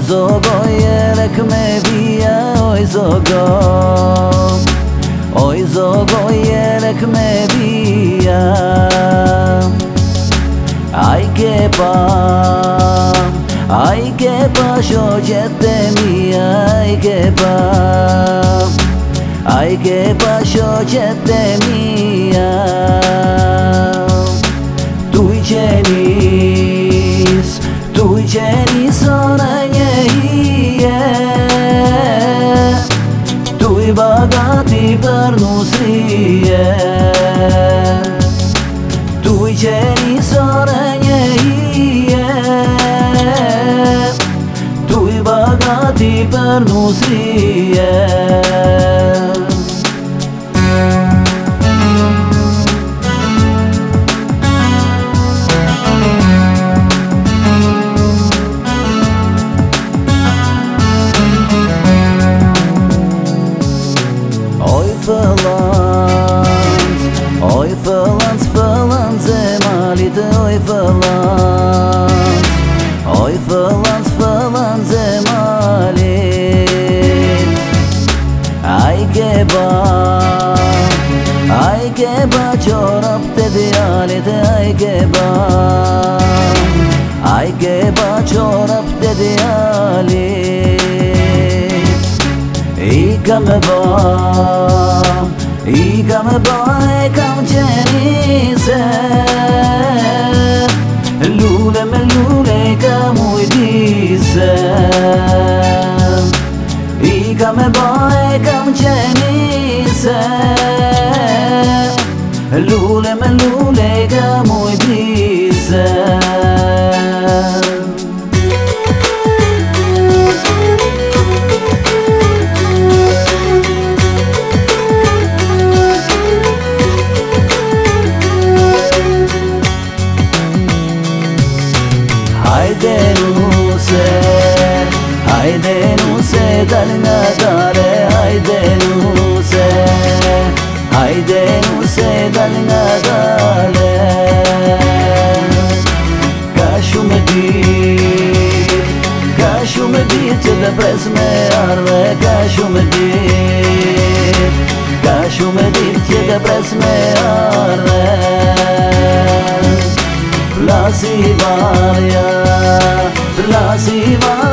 zogo yerek me via oj zogo Oj zogo yerek me via Aj ke pa Aj ke pa shoqete mia Aj ke pa Aj ke pa shoqete mia Tu mãozinha të djalit Aj ke ba, aj ke ba çorap të djalit. I kam e ba, i kam e ba, e kam qenise. Lule me lule i kam ujdise. I kam e ba, e kam qenise İ kam ujdise Hayde nuse, hayde nuse dalina dare. Hayde nuse, Πες με αν δεν κάσουμε δίτ Κάσουμε δίτ και δεν πες με αν δεν Πλάση βάρια, πλάση βάρια.